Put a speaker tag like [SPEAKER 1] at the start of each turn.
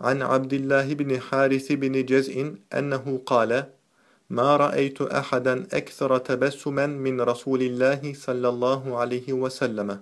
[SPEAKER 1] عن عبد الله بن حارث بن جزء أنه قال ما رأيت أحدا أكثر تبسما من رسول الله صلى الله عليه وسلم.